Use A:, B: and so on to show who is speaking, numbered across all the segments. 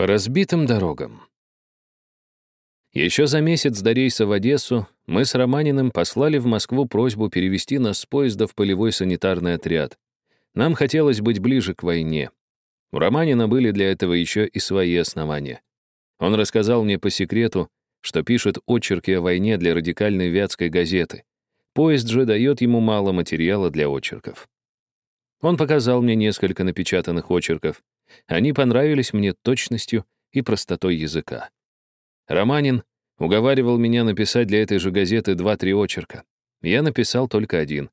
A: По разбитым дорогам. Еще за месяц до рейса в Одессу мы с Романиным послали в Москву просьбу перевести нас с поезда в полевой санитарный отряд. Нам хотелось быть ближе к войне. У Романина были для этого еще и свои основания. Он рассказал мне по секрету, что пишет очерки о войне для радикальной вятской газеты. Поезд же дает ему мало материала для очерков. Он показал мне несколько напечатанных очерков. Они понравились мне точностью и простотой языка. Романин уговаривал меня написать для этой же газеты два-три очерка. Я написал только один.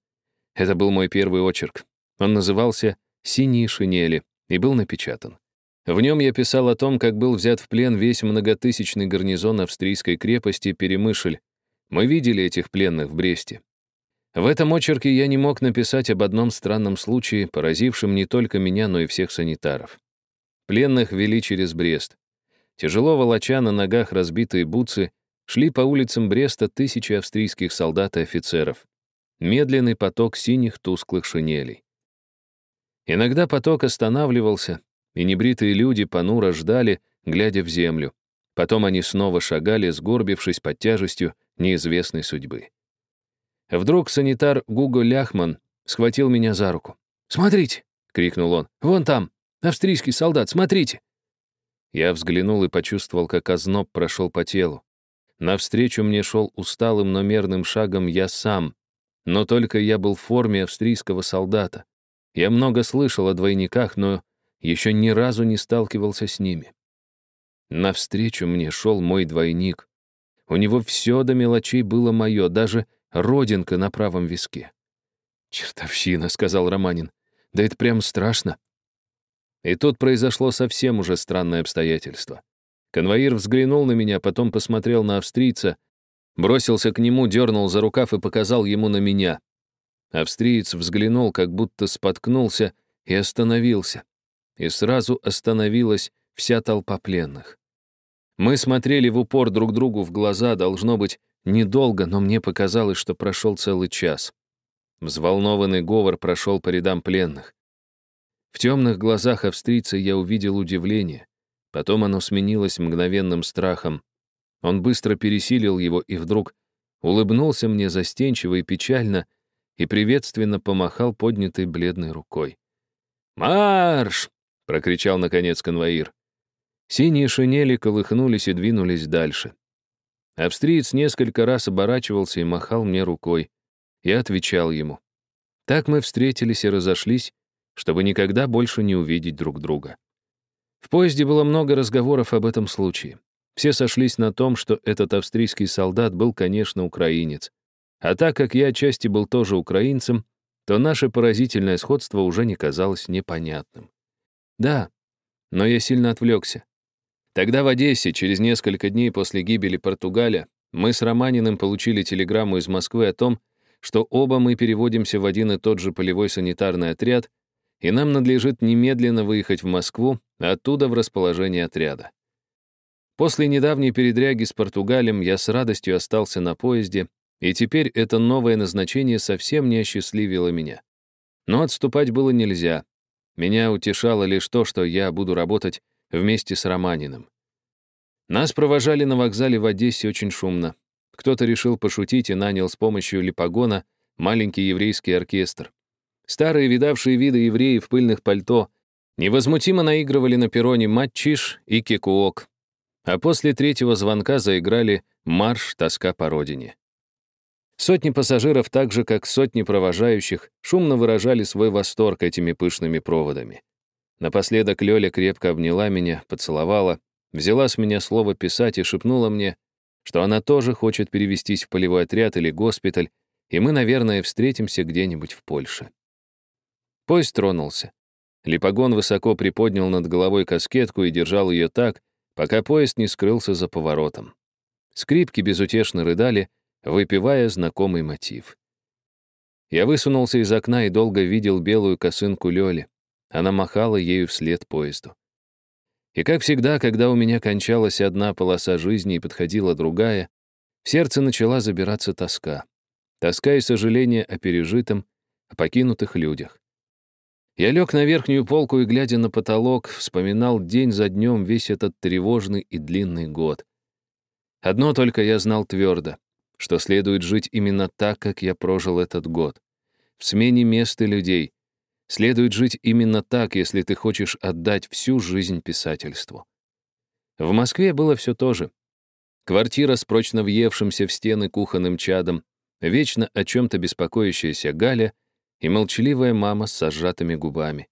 A: Это был мой первый очерк. Он назывался «Синие шинели» и был напечатан. В нем я писал о том, как был взят в плен весь многотысячный гарнизон австрийской крепости Перемышль. Мы видели этих пленных в Бресте. В этом очерке я не мог написать об одном странном случае, поразившем не только меня, но и всех санитаров. Пленных вели через Брест. Тяжело волоча на ногах разбитые бутсы, шли по улицам Бреста тысячи австрийских солдат и офицеров. Медленный поток синих тусклых шинелей. Иногда поток останавливался, и небритые люди понуро ждали, глядя в землю. Потом они снова шагали, сгорбившись под тяжестью неизвестной судьбы. Вдруг санитар Гуго Ляхман схватил меня за руку. «Смотрите!» — крикнул он. «Вон там! Австрийский солдат, смотрите!» Я взглянул и почувствовал, как озноб прошел по телу. Навстречу мне шел усталым, но мерным шагом я сам. Но только я был в форме австрийского солдата. Я много слышал о двойниках, но еще ни разу не сталкивался с ними. Навстречу мне шел мой двойник. У него все до мелочей было мое, даже родинка на правом виске. «Чертовщина», — сказал Романин. «Да это прям страшно». И тут произошло совсем уже странное обстоятельство. Конвоир взглянул на меня, потом посмотрел на австрийца, бросился к нему, дернул за рукав и показал ему на меня. Австриец взглянул, как будто споткнулся, и остановился. И сразу остановилась вся толпа пленных. Мы смотрели в упор друг другу в глаза, должно быть, недолго, но мне показалось, что прошел целый час. Взволнованный говор прошел по рядам пленных. В темных глазах австрийца я увидел удивление. Потом оно сменилось мгновенным страхом. Он быстро пересилил его и вдруг улыбнулся мне застенчиво и печально и приветственно помахал поднятой бледной рукой. «Марш!» — прокричал, наконец, конвоир. Синие шинели колыхнулись и двинулись дальше. Австриец несколько раз оборачивался и махал мне рукой. Я отвечал ему. Так мы встретились и разошлись, чтобы никогда больше не увидеть друг друга. В поезде было много разговоров об этом случае. Все сошлись на том, что этот австрийский солдат был, конечно, украинец. А так как я отчасти был тоже украинцем, то наше поразительное сходство уже не казалось непонятным. Да, но я сильно отвлекся. Тогда в Одессе, через несколько дней после гибели Португаля, мы с Романиным получили телеграмму из Москвы о том, что оба мы переводимся в один и тот же полевой санитарный отряд и нам надлежит немедленно выехать в Москву, а оттуда в расположение отряда. После недавней передряги с Португалем я с радостью остался на поезде, и теперь это новое назначение совсем не осчастливило меня. Но отступать было нельзя. Меня утешало лишь то, что я буду работать вместе с Романиным. Нас провожали на вокзале в Одессе очень шумно. Кто-то решил пошутить и нанял с помощью липогона маленький еврейский оркестр. Старые видавшие виды евреи в пыльных пальто невозмутимо наигрывали на перроне матчиш и кекуок, а после третьего звонка заиграли марш «Тоска по родине». Сотни пассажиров, так же, как сотни провожающих, шумно выражали свой восторг этими пышными проводами. Напоследок Лёля крепко обняла меня, поцеловала, взяла с меня слово писать и шепнула мне, что она тоже хочет перевестись в полевой отряд или госпиталь, и мы, наверное, встретимся где-нибудь в Польше. Поезд тронулся. Липогон высоко приподнял над головой каскетку и держал ее так, пока поезд не скрылся за поворотом. Скрипки безутешно рыдали, выпивая знакомый мотив. Я высунулся из окна и долго видел белую косынку Лёли. Она махала ею вслед поезду. И как всегда, когда у меня кончалась одна полоса жизни и подходила другая, в сердце начала забираться тоска. Тоска и сожаление о пережитом, о покинутых людях. Я лег на верхнюю полку и, глядя на потолок, вспоминал день за днем весь этот тревожный и длинный год. Одно только я знал твердо, что следует жить именно так, как я прожил этот год. В смене мест и людей. Следует жить именно так, если ты хочешь отдать всю жизнь писательству. В Москве было все то же. Квартира с прочно въевшимся в стены кухонным чадом, вечно о чем-то беспокоящаяся Галя — и молчаливая мама с сжатыми губами.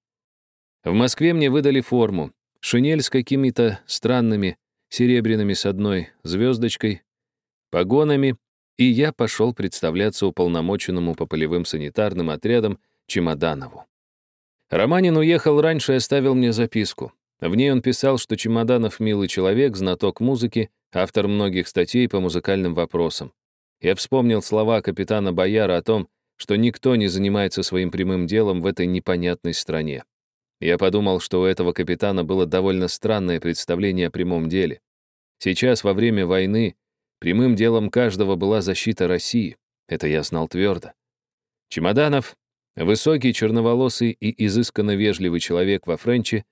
A: В Москве мне выдали форму, шинель с какими-то странными серебряными с одной звездочкой, погонами, и я пошел представляться уполномоченному по полевым санитарным отрядам Чемоданову. Романин уехал раньше и оставил мне записку. В ней он писал, что Чемоданов — милый человек, знаток музыки, автор многих статей по музыкальным вопросам. Я вспомнил слова капитана Бояра о том, что никто не занимается своим прямым делом в этой непонятной стране. Я подумал, что у этого капитана было довольно странное представление о прямом деле. Сейчас, во время войны, прямым делом каждого была защита России. Это я знал твердо. Чемоданов, высокий, черноволосый и изысканно вежливый человек во Френче,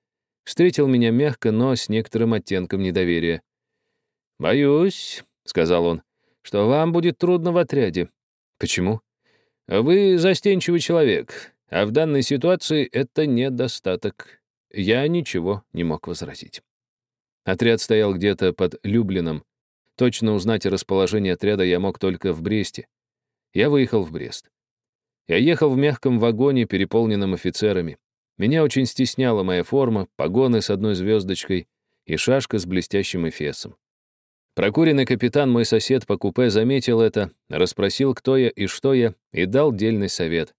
A: встретил меня мягко, но с некоторым оттенком недоверия. «Боюсь», — сказал он, — «что вам будет трудно в отряде». «Почему?» Вы застенчивый человек, а в данной ситуации это недостаток. Я ничего не мог возразить. Отряд стоял где-то под Люблином. Точно узнать расположение отряда я мог только в Бресте. Я выехал в Брест. Я ехал в мягком вагоне, переполненном офицерами. Меня очень стесняла моя форма, погоны с одной звездочкой и шашка с блестящим эфесом. Прокуренный капитан, мой сосед по купе, заметил это, расспросил, кто я и что я, и дал дельный совет.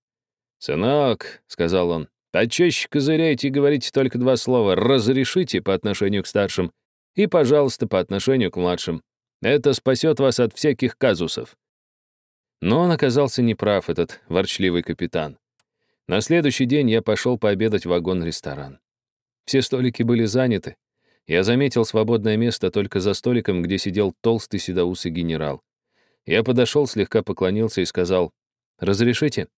A: «Сынок», — сказал он, — «почаще козыряйте и говорите только два слова «разрешите» по отношению к старшим и «пожалуйста» по отношению к младшим. Это спасет вас от всяких казусов». Но он оказался неправ, этот ворчливый капитан. На следующий день я пошел пообедать в вагон-ресторан. Все столики были заняты, я заметил свободное место только за столиком, где сидел толстый седоусый генерал. Я подошел, слегка поклонился и сказал «Разрешите?»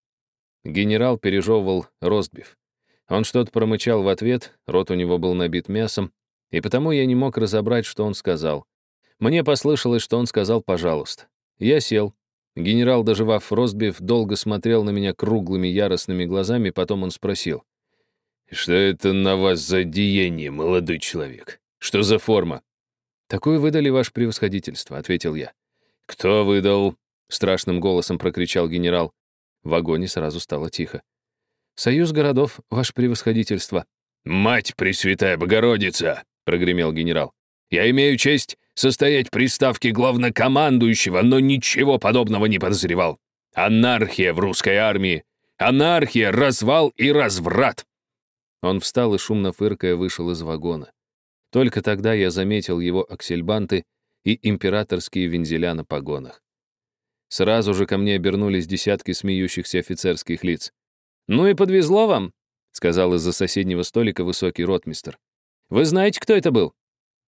A: Генерал пережевывал ростбиф. Он что-то промычал в ответ, рот у него был набит мясом, и потому я не мог разобрать, что он сказал. Мне послышалось, что он сказал «пожалуйста». Я сел. Генерал, доживав ростбиф, долго смотрел на меня круглыми яростными глазами, потом он спросил — «Что это на вас за деяние, молодой человек? Что за форма?» «Такую выдали ваше превосходительство», — ответил я. «Кто выдал?» — страшным голосом прокричал генерал. В вагоне сразу стало тихо. «Союз городов, ваше превосходительство». «Мать Пресвятая Богородица!» — прогремел генерал. «Я имею честь состоять при ставке главнокомандующего, но ничего подобного не подозревал. Анархия в русской армии! Анархия, развал и разврат! Он встал и, шумно фыркая, вышел из вагона. Только тогда я заметил его аксельбанты и императорские вензеля на погонах. Сразу же ко мне обернулись десятки смеющихся офицерских лиц. «Ну и подвезло вам», — сказал из-за соседнего столика высокий ротмистер. «Вы знаете, кто это был?»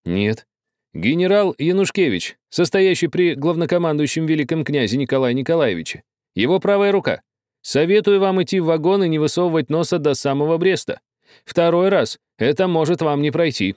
A: «Нет». «Генерал Янушкевич, состоящий при главнокомандующем великом князе Николае Николаевиче. Его правая рука. Советую вам идти в вагон и не высовывать носа до самого Бреста. Второй раз это может вам не пройти.